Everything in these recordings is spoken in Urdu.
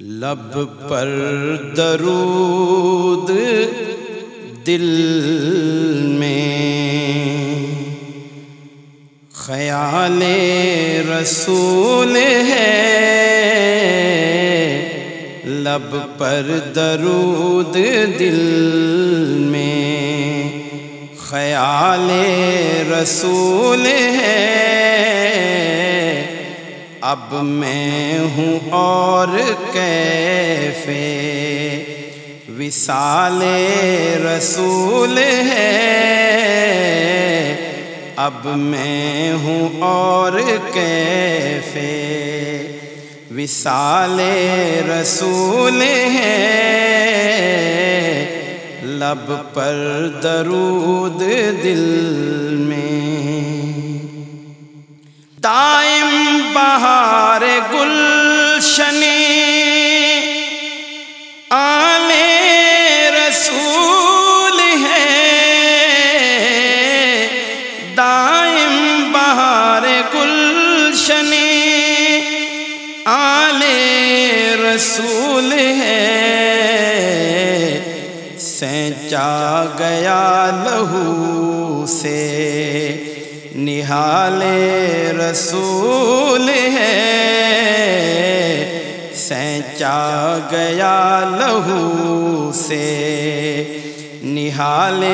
لب پر درود دل میں خیال رسول ہے لب پر درود دل میں خیال رسول ہے اب میں ہوں اور کیفے وصال رسول ہے۔ اب میں ہوں اور کیفے وصال رسول ہے۔ لب پر درود دل میں۔ دائم بہار گلشنی آنے رسول ہے۔ دائم بہار گلشنی آنے رسول ہے۔ سینچا گیا لہو سے۔ نہال رسول ہے۔ سینچا گیا لہو سے۔ نہال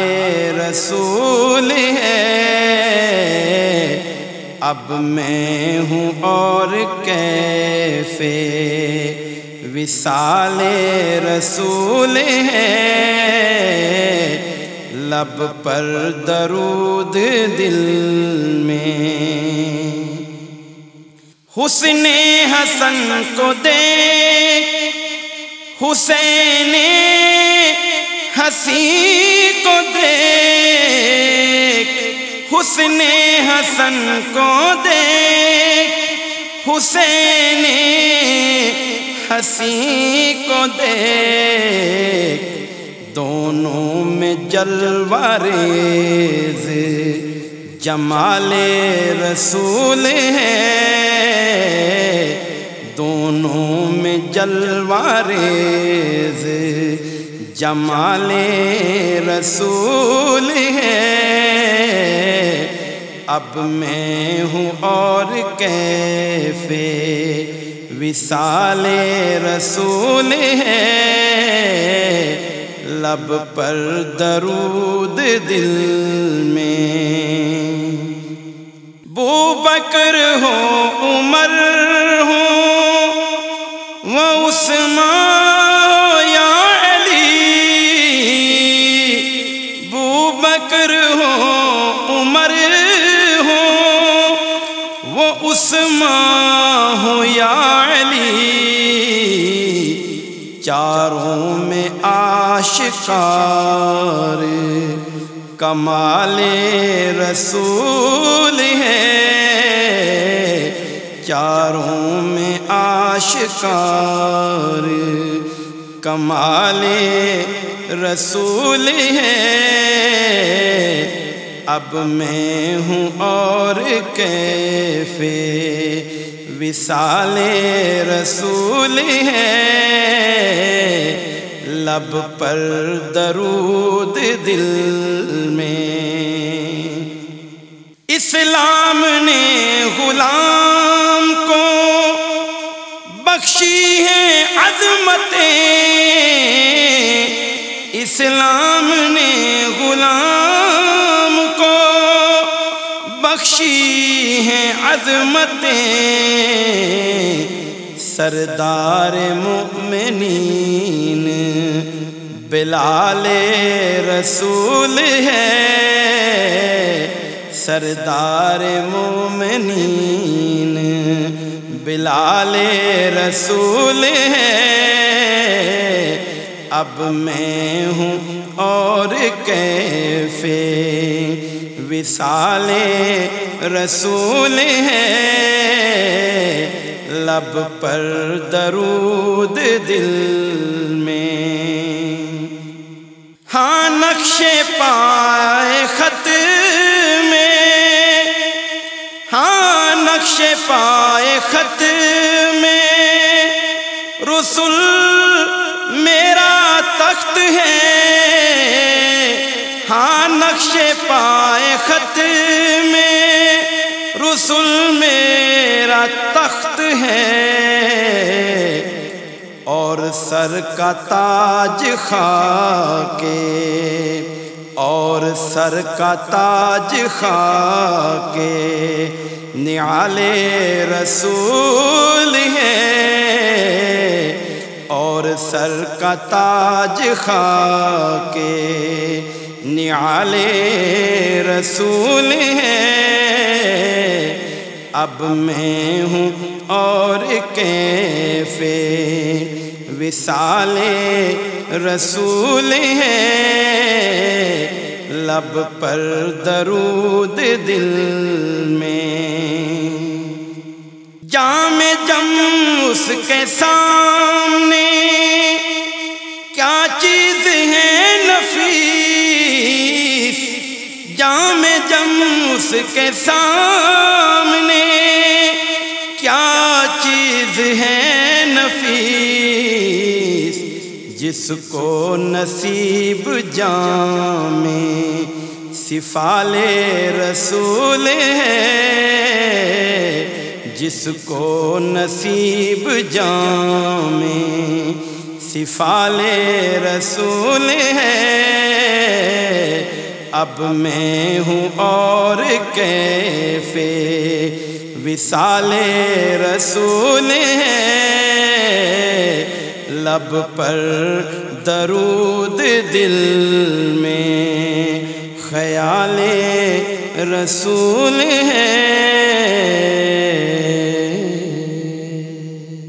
رسول ہے۔ اب میں ہوں اور کیفے وصال رسول ہے۔ لب پر درود دل میں۔ حسن حسن کو دے۔ حسین ہنسی کو دے۔ حسن حسن کو دے۔ حسین ہنسی کو دے۔ دونوں میں جلوارز جمال رسول ہے۔ دونوں میں جلوارز جمال رسول ہے۔ اب میں ہوں اور کیفے وصال رسول ہے۔ لب پر درود دل میں۔ بو بکر ہو، عمر ہو، وہ عثمان یا علی۔ بو بکر ہو، عمر ہو، وہ عثمان ہو یا علی۔ چاروں میں آ آشکار کمال رسول ہے۔ چاروں میں آشکار کمال رسول ہے۔ اب میں ہوں اور کیفے وصال رسول ہے۔ لب پر درود دل میں۔ اسلام نے غلام کو بخشی ہے عظمتیں۔ اسلام نے غلام کو بخشی ہیں عظمتیں۔ سردار مؤمنین بلال رسول ہے، سردار مومنین بلال رسول ہے۔ اب میں ہوں اور کیفے وصال رسول ہے۔ لب پر درود دل میں شفائے خط میں، رسول میرا تخت ہے۔ ہاں نقش پائے خط میں، رسول میرا تخت ہے۔ اور سر کا تاج خاکے، اور سر کا تاج خاکے کے نعالے رسول ہے اور سر کا تاج خا کے نعال رسول ہے۔ اب میں ہوں اور کیفے وصال رسول ہے۔ لب پر درود دل میں جم اس کے سامنے۔ کیا چیز ہے نفیس؟ جام جم اس کے سامنے۔ کیا چیز ہے نفیس؟ جس کو نصیب جام سفال رسول ہے۔ جس کو نصیب جام سفال رسول ہے۔ اب میں ہوں اور کیفے وصال رسول ہے۔ لب پر درود دل میں خیال رسول ہے۔